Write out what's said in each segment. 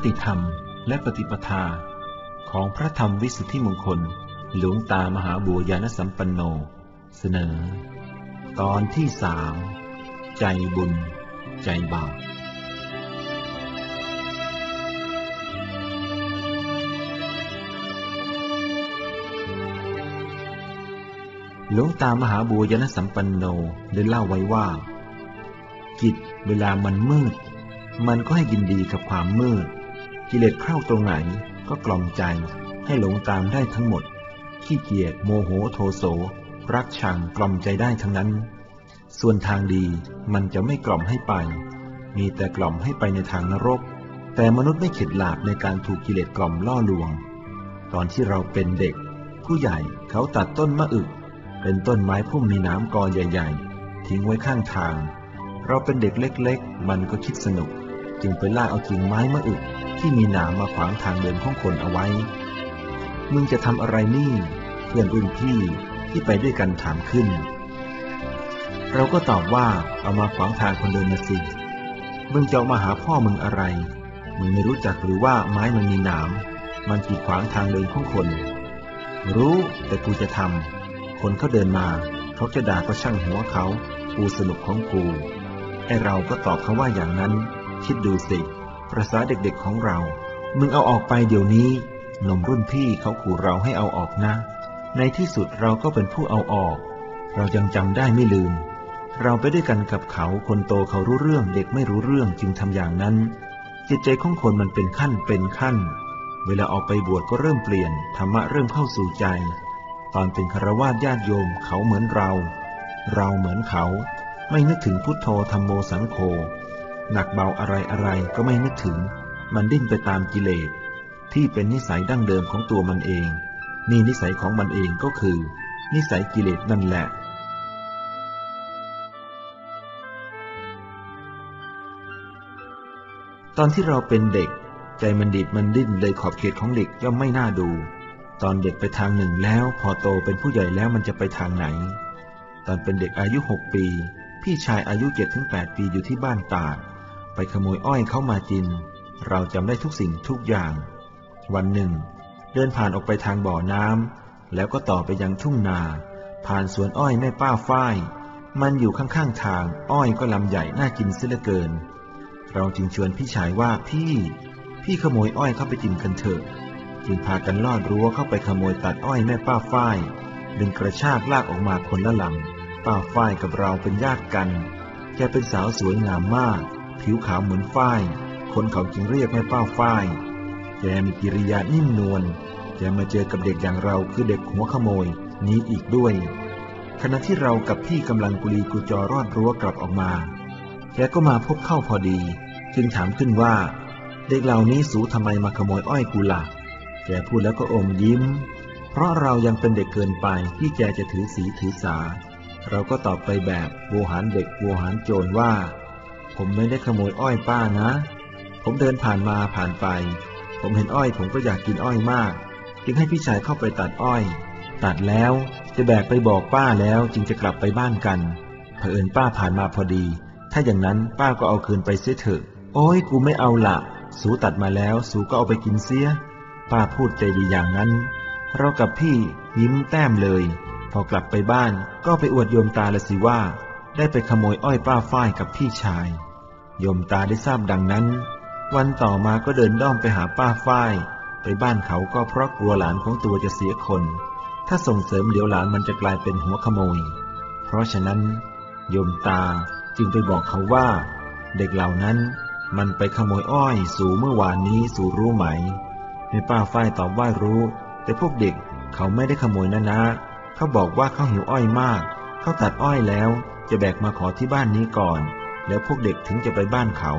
ปิติธรรมและปฏิปทา ของพระธรรมวิสุทธิมงคล หลวงตามหาบัวยานสัมปันโน เสนอ ตอนที่สามใจบุญ ใจบาปหลวงตามหาบัวยานสัมปันโนได้เล่าไว้ว่า จิตเวลามันมืด มันก็ให้ยินดีกับความมืด กิเลสเข้าตรงไหนก็กล่อมใจให้หลงตามได้ทั้งหมด ขี้เกียจโมโหโทโส รักชังกล่อมใจได้ทั้งนั้น ส่วนทางดีมันจะไม่กล่อมให้ไป มีแต่กล่อมให้ไปในทางนรก แต่มนุษย์ไม่เข็ดหลาบในการถูกกิเลสกล่อมล่อลวง ตอนที่เราเป็นเด็ก ผู้ใหญ่เขาตัดต้นมะอึก เป็นต้นไม้พุ่มมีน้ำกอใหญ่ ๆ ทิ้งไว้ข้างทาง เราเป็นเด็กเล็ก ๆ มันก็คิดสนุก จึงไปล่าเอากิ่งไม้มะอึกที่มีหนามมาขวางทางเดินของคนเอาไว้ มึงจะทำอะไรนี่ เพื่อนรุ่นพี่ที่ไปด้วยกันถามขึ้น เราก็ตอบว่าเอามาขวางทางคนเดินนะสิ มึงจะามาหาพ่อมึงอะไร มึงไม่รู้จักหรือว่าไม้มันมีหนาม มันกีดขวางทางเดินของคน รู้แต่กูจะทำ คนเขาเดินมาเขาจะด่าก็ช่างหัวเขา กูสนุกของกู ไอเราก็ตอบเขาว่าอย่างนั้น คิดดูสิประษาเด็กๆของเรา มึงเอาออกไปเดี๋ยวนี้หนุ่มรุ่นพี่เขาขู่เราให้เอาออกนะ ในที่สุดเราก็เป็นผู้เอาออก เรายังจำได้ไม่ลืม เราไปด้วยกันกับเขาคนโตเขารู้เรื่องเด็กไม่รู้เรื่องจึงทำอย่างนั้น จิตใจของคนมันเป็นขั้นเป็นขั้น เวลาออกไปบวชก็เริ่มเปลี่ยนธรรมะเริ่มเข้าสู่ใจ ตอนเป็นคารวาสญาติโยมเขาเหมือนเรา เราเหมือนเขา ไม่นึกถึงพุทโธธรรมโมสังโฆ หนักเบาอะไรอะไรก็ไม่นึกถึง มันดิ้นไปตามกิเลสที่เป็นนิสัยดั้งเดิมของตัวมันเอง นี่นิสัยของมันเองก็คือ นิสัยกิเลสนั่นแหละ ตอนที่เราเป็นเด็ก ใจมันดิดมันดิ้นเลยขอบเขตของเด็กย่อมไม่น่าดู ตอนเด็กไปทางหนึ่งแล้ว พอโตเป็นผู้ใหญ่แล้วมันจะไปทางไหน ตอนเป็นเด็กอายุหกปี พี่ชายอายุเจ็ดถึงแปดปีอยู่ที่บ้านตาดไป ขโมยอ้อยเข้ามาจิน เราจำได้ทุกสิ่งทุกอย่าง วันหนึ่ง เดินผ่านออกไปทางบ่อน้ำแล้วก็ต่อไปยังทุ่งนา ผ่านสวนอ้อยแม่ป้าฝ้าย มันอยู่ข้างๆทาง อ้อยก็ลำใหญ่น่ากินเสียเหลือเกิน เราจึงชวนพี่ชายว่าพี่ พี่ขโมยอ้อยเข้าไปกินกันเถอะจึงพากันลอดรั้วเข้าไปขโมยตัดอ้อยแม่ป้าฝ้ายดึงกระชากลากออกมาคนละลำป้าฝ้ายกับเราเป็นญาติกัน แกเป็นสาวสวยงามมาก ผิวขาวเหมือนฝ้าย คนเขาจึงเรียกแม่ป้าฝ้าย แกมีกิริยานิ่มนวล แกมาเจอกับเด็กอย่างเราคือเด็กหัวขโมยนี้อีกด้วย ขณะที่เรากับพี่กำลังกุลีกุจอรอดรั้วกลับออกมา แกก็มาพบเข้าพอดี จึงถามขึ้นว่า เด็กเหล่านี้สูทำไมมาขโมยอ้อยกูละ่ะ แกพูดแล้วก็อมยิ้ม เพราะเรายังเป็นเด็กเกินไปที่แกจะถือสีถือสาเราก็ตอบไปแบบโวหารเด็กโวหารโจรว่า ผมไม่ได้ขโมยอ้อยป้านะ ผมเดินผ่านมาผ่านไป ผมเห็นอ้อยผมก็อยากกินอ้อยมาก จึงให้พี่ชายเข้าไปตัดอ้อย ตัดแล้วจะแบกไปบอกป้าแล้วจึงจะกลับไปบ้านกัน เผอิญป้าผ่านมาพอดี ถ้าอย่างนั้นป้าก็เอาคืนไปเสียเถอะ โอ้ยกูไม่เอาละ สูตัดมาแล้วสูก็เอาไปกินเสีย ป้าพูดใจดีอย่างนั้น เรากับพี่ยิ้มแต้มเลย พอกลับไปบ้านก็ไปอวดโยมตาละสิว่า ได้ไปขโมยอ้อยป้าฝ้ายกับพี่ชาย ยมตาได้ทราบดังนั้น วันต่อมาก็เดินด้อมไปหาป้าฝ้าย ไปบ้านเขาก็เพราะกลัวหลานของตัวจะเสียคน ถ้าส่งเสริมเดี๋ยวหลานมันจะกลายเป็นหัวขโมย เพราะฉะนั้น โยมตาจึงไปบอกเขาว่า เด็กเหล่านั้นมันไปขโมยอ้อยสู่เมื่อวานนี้สู่รู้ไหมในป้าฝ้ายตอบว่ารู้ แต่พวกเด็กเขาไม่ได้ขโมยนะนะ เขาบอกว่าเขาหิวอ้อยมาก เขาตัดอ้อยแล้ว จะแบกมาขอที่บ้านนี้ก่อน แล้วพวกเด็กถึงจะไปบ้านเขา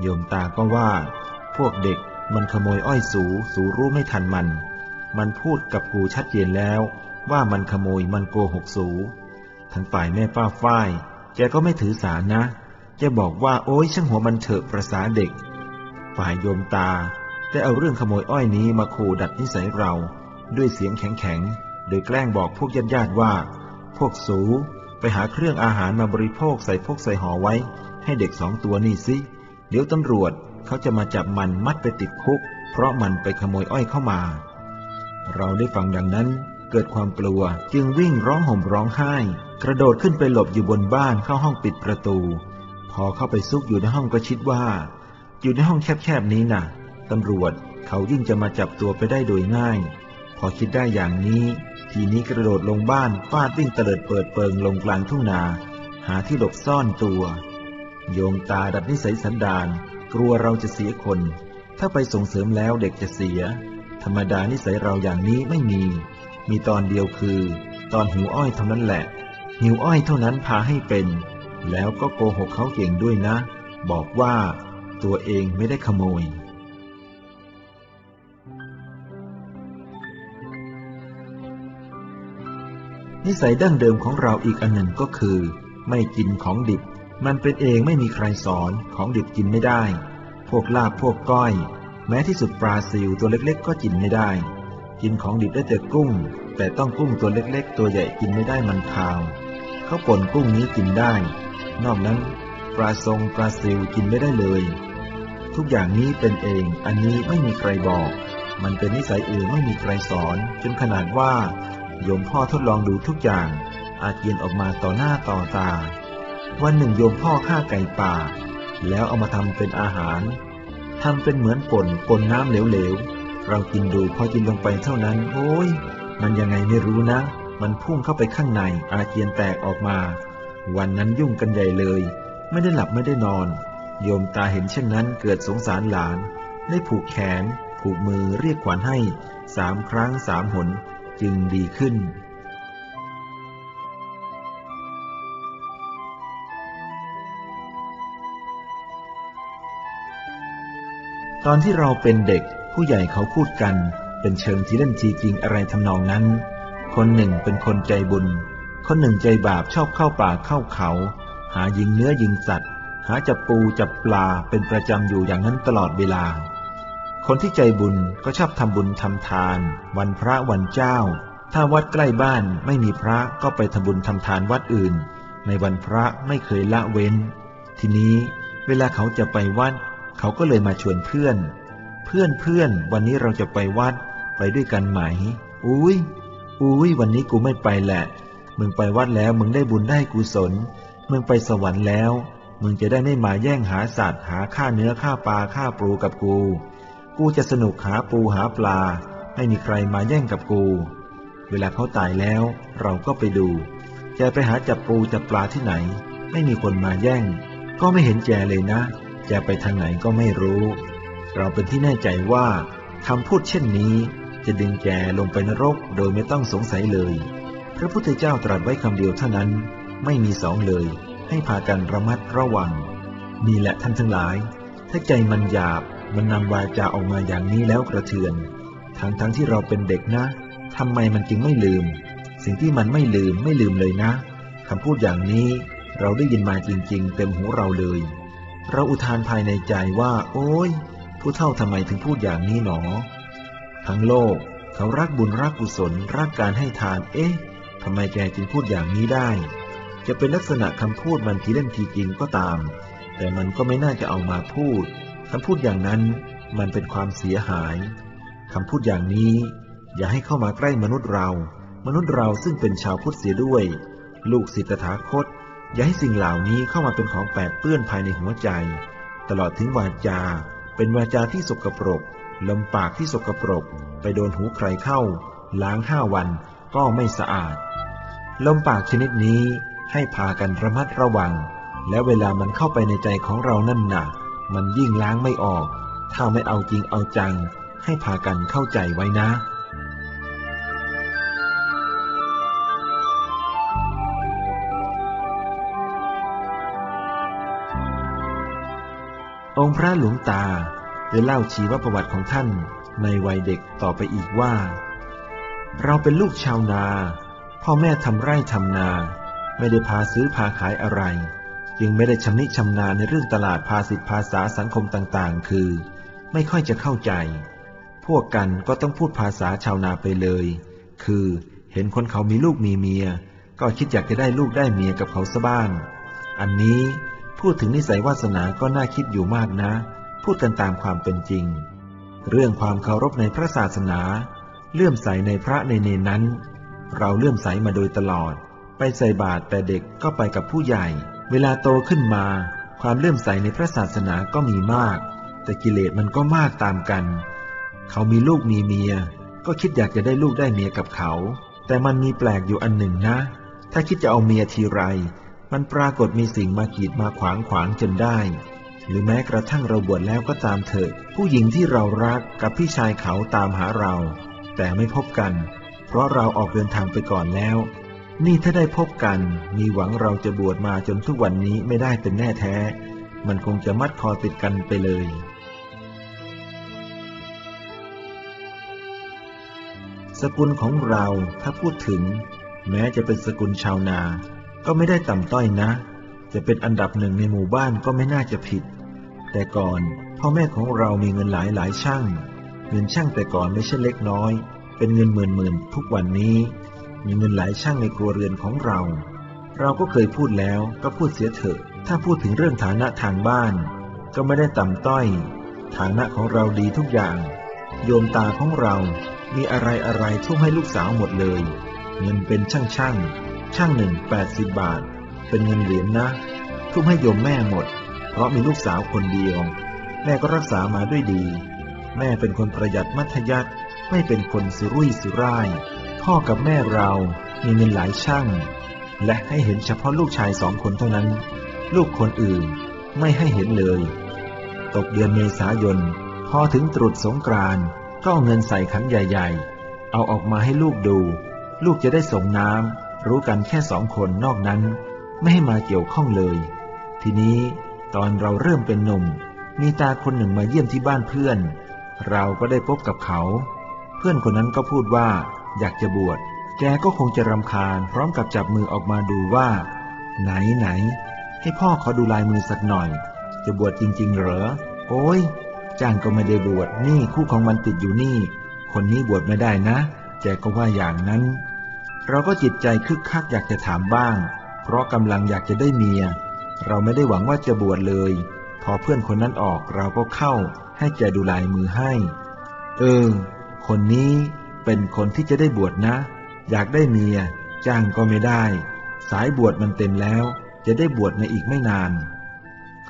โยมตาก็ว่า พวกเด็กมันขโมยอ้อยสู สูรู้ไม่ทันมัน มันพูดกับกูชัดเจนแล้ว ว่ามันขโมยมันโกหกสูทางฝ่ายแม่ป้าฝ้ายแกก็ไม่ถือสานะจะบอกว่าโอ้ยช่างหัวมันเถอะประสาเด็ก ฝ่ายโยมตาได้เอาเรื่องขโมยอ้อยนี้มาขู่ดัดนิสัยเรา ด้วยเสียงแข็งๆ โดยแกล้งบอกพวกญาติญาติว่า พวกสู หาเครื่องอาหารมาบริโภคใส่พวกใส่ห่อไว้ ให้เด็กสองตัวนี่สิเดี๋ยวตำรวจเขาจะมาจับมันมัดไปติดคุก เพราะมันไปขโมยอ้อยเข้ามา เราได้ฟังดังนั้นเกิดความกลัวจึงวิ่งร้องห่มร้องไห้ กระโดดขึ้นไปหลบอยู่บนบ้านเข้าห้องปิดประตู พอเข้าไปซุกอยู่ในห้องก็คิดว่า อยู่ในห้องแคบๆนี้นะ่ะตำรวจเขายิ่งจะมาจับตัวไปได้โดยง่าย พอคิดได้อย่างนี้ ทีนี้กระโดดลงบ้านฟาดวิ่งเตลิดเปิดเปิงลงกลางทุ่งนา หาที่หลบซ่อนตัว โยมตาดัดนิสัยสันดานกลัวเราจะเสียคน ถ้าไปส่งเสริมแล้วเด็กจะเสีย ธรรมดานิสัยเราอย่างนี้ไม่มี มีตอนเดียวคือ ตอนหิวอ้อยเท่านั้นแหละ หิวอ้อยเท่านั้นพาให้เป็น แล้วก็โกหกเขาเก่งด้วยนะ บอกว่าตัวเองไม่ได้ขโมย นิสัยดั้งเดิมของเราอีกอันหนึ่งก็คือ ไม่กินของดิบ มันเป็นเองไม่มีใครสอนของดิบกินไม่ได้ พวกลาบพวกก้อย แม้ที่สุดปลาซิวตัวเล็กๆ ก็กินไม่ได้ กินของดิบได้แต่กุ้ง แต่ต้องกุ้งตัวเล็กๆ ตัวใหญ่กินไม่ได้มันคาวเขาป่นกุ้งนี้กินได้ นอกนั้นปลาทรงปลาซิวกินไม่ได้เลย ทุกอย่างนี้เป็นเองอันนี้ไม่มีใครบอก มันเป็นนิสัยอื่นไม่มีใครสอนจนขนาดว่า โยมพ่อทดลองดูทุกอย่าง อาเจียนออกมาต่อหน้าต่อตา วันหนึ่งโยมพ่อฆ่าไก่ป่า แล้วเอามาทำเป็นอาหารทำเป็นเหมือนป่นปนน้ำเหลวๆ เรากินดูพอกินลงไปเท่านั้น โอ้ย มันยังไงไม่รู้นะ มันพุ่งเข้าไปข้างใน อาเจียนแตกออกมา วันนั้นยุ่งกันใหญ่เลย ไม่ได้หลับไม่ได้นอน โยมตาเห็นเช่นนั้นเกิดสงสารหลาน ได้ผูกแขน ผูกมือเรียกขวัญให้สามครั้งสามหน จึงดีขึ้น ตอนที่เราเป็นเด็กผู้ใหญ่เขาพูดกัน เป็นเชิงทีเล่นทีจริงอะไรทำนองนั้น คนหนึ่งเป็นคนใจบุญ คนหนึ่งใจบาปชอบเข้าป่าเข้าเขา หายิงเนื้อยิงสัตว์ หาจับปูจับปลาเป็นประจำอยู่อย่างนั้นตลอดเวลา คนที่ใจบุญก็ชอบทำบุญทำทาน วันพระวันเจ้า ถ้าวัดใกล้บ้านไม่มีพระก็ไปทำบุญทำทานวัดอื่น ในวันพระไม่เคยละเว้น ทีนี้เวลาเขาจะไปวัด เขาก็เลยมาชวนเพื่อน เพื่อนเพื่อนวันนี้เราจะไปวัดไปด้วยกันไหม อุ้ยอุ้ยวันนี้กูไม่ไปแหละ มึงไปวัดแล้วมึงได้บุญได้กุศล มึงไปสวรรค์แล้ว มึงจะได้ไม่มาแย่งหาสัตว์หาฆ่าเนื้อฆ่าปลาฆ่าปลูกับกู กูจะสนุกหาปูหาปลา ไม่มีใครมาแย่งกับกู เวลาเขาตายแล้วเราก็ไปดูจไปหาจับปูจับปลาที่ไหน ไม่มีคนมาแย่ง ก็ไม่เห็นแจเลยนะจไปทางไหนก็ไม่รู้ เราเป็นที่แน่ใจว่าคำพูดเช่นนี้ จะดึงแกลงไปนรกโดยไม่ต้องสงสัยเลย พระพุทธเจ้าตรัสไว้คำเดียวเท่านั้น ไม่มีสองเลย ให้พากันระมัดระวัง นี่แหละท่านทั้งหลาย ถ้าใจมันหยาบ มันนำวาจาออกมาอย่างนี้แล้วกระเทือน ทั้งทั้งที่เราเป็นเด็กนะทำไมมันจึงไม่ลืม สิ่งที่มันไม่ลืมไม่ลืมเลยนะคำพูดอย่างนี้เราได้ยินมาจริง ๆ เต็มหูเราเลย เราอุทานภายในใจว่า โอ้ยผู้เท่าทำไมถึงพูดอย่างนี้หนอ ทั้งโลกเขารักบุญรักกุศลรักการให้ทาน เอ๊ะทำไมแกจึงพูดอย่างนี้ได้ จะเป็นลักษณะคำพูดมันทีเล่นทีจริงก็ตาม แต่มันก็ไม่น่าจะเอามาพูด คำพูดอย่างนั้นมันเป็นความเสียหาย คำพูดอย่างนี้ อย่าให้เข้ามาใกล้มนุษย์เรา มนุษย์เราซึ่งเป็นชาวพุทธเสียด้วย ลูกศิษย์ตถาคต อย่าให้สิ่งเหล่านี้เข้ามาเป็นของแปดเปื้อนภายในหัวใจ ตลอดถึงวาจา เป็นวาจาที่สกปรกลมปากที่สกปรก ไปโดนหูใครเข้า ล้างห้าวันก็ไม่สะอาด ลมปากชนิดนี้ให้พากันระมัดระวัง และเวลามันเข้าไปในใจของเรานั่นหนะ มันยิ่งล้างไม่ออก ถ้าไม่เอาจริงเอาจัง ให้พากันเข้าใจไว้นะองค์พระหลวงตาได้เล่าชีวประวัติของท่านในวัยเด็กต่อไปอีกว่า เราเป็นลูกชาวนา พ่อแม่ทำไร่ทำนา ไม่ได้พาซื้อพาขายอะไร จึงไม่ได้ชำนิชำนาญในเรื่องตลาดภาษิตภาษาสังคมต่างๆ คือ ไม่ค่อยจะเข้าใจ พวกกันก็ต้องพูดภาษาชาวนาไปเลย คือ เห็นคนเขามีลูกมีเมีย ก็คิดอยากจะได้ลูกได้เมียกับเขาซะบ้าง อันนี้พูดถึงนิสัยวาสนาก็น่าคิดอยู่มากนะ พูดกันตามความเป็นจริง เรื่องความเคารพในพระศาสนา เลื่อมใสในพระในเนนั้น เราเลื่อมใสมาโดยตลอด ไปใส่บาตรแต่เด็กก็ไปกับผู้ใหญ่ เวลาโตขึ้นมา ความเลื่อมใสในพระศาสนาก็มีมาก แต่กิเลสมันก็มากตามกัน เขามีลูกมีเมีย ก็คิดอยากจะได้ลูกได้เมียกับเขา แต่มันมีแปลกอยู่อันหนึ่งนะ ถ้าคิดจะเอาเมียทีไร มันปรากฏมีสิ่งมากีดมาขวางขวางจนได้ หรือแม้กระทั่งเราบวชแล้วก็ตามเถอะ ผู้หญิงที่เรารักกับพี่ชายเขาตามหาเรา แต่ไม่พบกัน เพราะเราออกเดินทางไปก่อนแล้ว นี่ถ้าได้พบกัน มีหวังเราจะบวชมาจนทุกวันนี้ไม่ได้เป็นแน่แท้ มันคงจะมัดคอติดกันไปเลย สกุลของเราถ้าพูดถึง แม้จะเป็นสกุลชาวนา ก็ไม่ได้ต่ำต้อยนะ จะเป็นอันดับหนึ่งในหมู่บ้านก็ไม่น่าจะผิด แต่ก่อนพ่อแม่ของเรามีเงินหลายหลายช่าง เงินช่างแต่ก่อนไม่ใช่เล็กน้อย เป็นเงินหมื่นหมื่นทุกวันนี้ มีเงินหลายช่างในครัวเรือนของเรา เราก็เคยพูดแล้วก็พูดเสียเถอะ ถ้าพูดถึงเรื่องฐานะทางบ้าน ก็ไม่ได้ต่ำต้อย ฐานะของเราดีทุกอย่าง โยมตาของเรา มีอะไรอะไรทุ่มให้ลูกสาวหมดเลย เงินเป็นช่างช่างช่างหนึ่งแปดสิบบาท เป็นเงินเหรียญนะทุ่มให้โยมแม่หมด เพราะมีลูกสาวคนเดียว แม่ก็รักษามาด้วยดี แม่เป็นคนประหยัดมัธยัติไม่เป็นคนสุรุ่ยสุร่าย พ่อกับแม่เรามีเงินหลายช่าง และให้เห็นเฉพาะลูกชายสองคนเท่านั้น ลูกคนอื่นไม่ให้เห็นเลย ตกเดือนเมษายน พอถึงตรุษสงกรานก็เอาเงินใส่ขันใหญ่ ๆ เอาออกมาให้ลูกดู ลูกจะได้ส่งน้ำรู้กันแค่สองคนนอกนั้น ไม่ให้มาเกี่ยวข้องเลย ทีนี้ตอนเราเริ่มเป็นหนุ่ม มีตาคนหนึ่งมาเยี่ยมที่บ้านเพื่อน เราก็ได้พบกับเขา เพื่อนคนนั้นก็พูดว่า อยากจะบวช แกก็คงจะรำคาญ พร้อมกับจับมือออกมาดูว่า ไหนไหน ให้พ่อขอดูลายมือสักหน่อย จะบวชจริง ๆ เหรอ โอ้ยจ้างก็ไม่ได้บวช นี่คู่ของมันติดอยู่นี่ คนนี้บวชไม่ได้นะ แกก็ว่าอย่างนั้น เราก็จิตใจคึกคักอยากจะถามบ้าง เพราะกำลังอยากจะได้เมีย เราไม่ได้หวังว่าจะบวชเลย พอเพื่อนคนนั้นออกเราก็เข้า ให้แกดูลายมือให้ เออ คนนี้ เป็นคนที่จะได้บวชนะ อยากได้เมีย จ้างก็ไม่ได้ สายบวชมันเต็มแล้ว จะได้บวชในอีกไม่นาน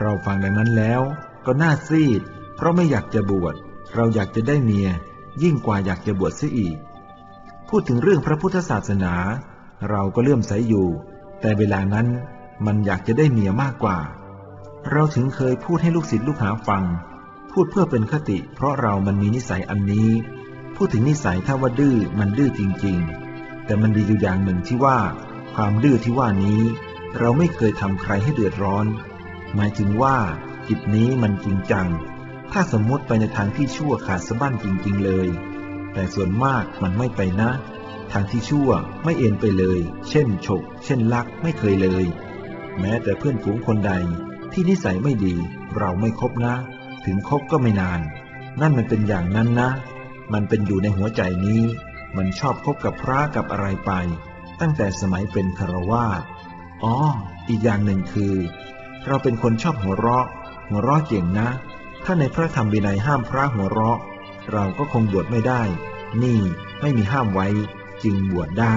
เราฟังดังนั้นแล้ว ก็น่าซีด เพราะไม่อยากจะบวช เราอยากจะได้เมีย ยิ่งกว่าอยากจะบวชเสียอีก พูดถึงเรื่องพระพุทธศาสนา เราก็เลื่อมใสอยู่ แต่เวลานั้นมันอยากจะได้เมียมากกว่า เราถึงเคยพูดให้ลูกศิษย์ลูกหาฟัง พูดเพื่อเป็นคติ เพราะเรามันมีนิสัยอันนี้ พูดถึงนิสัยถ้าว่าดื้อมันดื้อจริง ๆ แต่มันดีอยู่อย่างหนึ่งที่ว่า ความดื้อที่ว่านี้ เราไม่เคยทำใครให้เดือดร้อน หมายถึงว่าจิตนี้มันจริงจัง ถ้าสมมติไปในทางที่ชั่วขาดสะบั้นจริง ๆ เลย แต่ส่วนมากมันไม่ไปนะ ทางที่ชั่วไม่เอ็นไปเลย เช่นฉก เช่นลักไม่เคยเลย แม้แต่เพื่อนฝูงคนใดที่นิสัยไม่ดี เราไม่คบนะ ถึงคบก็ไม่นาน นั่นมันเป็นอย่างนั้นนะ มันเป็นอยู่ในหัวใจนี้ มันชอบคบกับพระกับอะไรไป ตั้งแต่สมัยเป็นคารวาสอ๋อ อีกอย่างหนึ่งคือ เราเป็นคนชอบหัวเราะ หัวเราะเก่งนะ ถ้าในพระธรรมวินัยห้ามพระหัวเราะ เราก็คงบวชไม่ได้ นี่ไม่มีห้ามไว้จึงบวชได้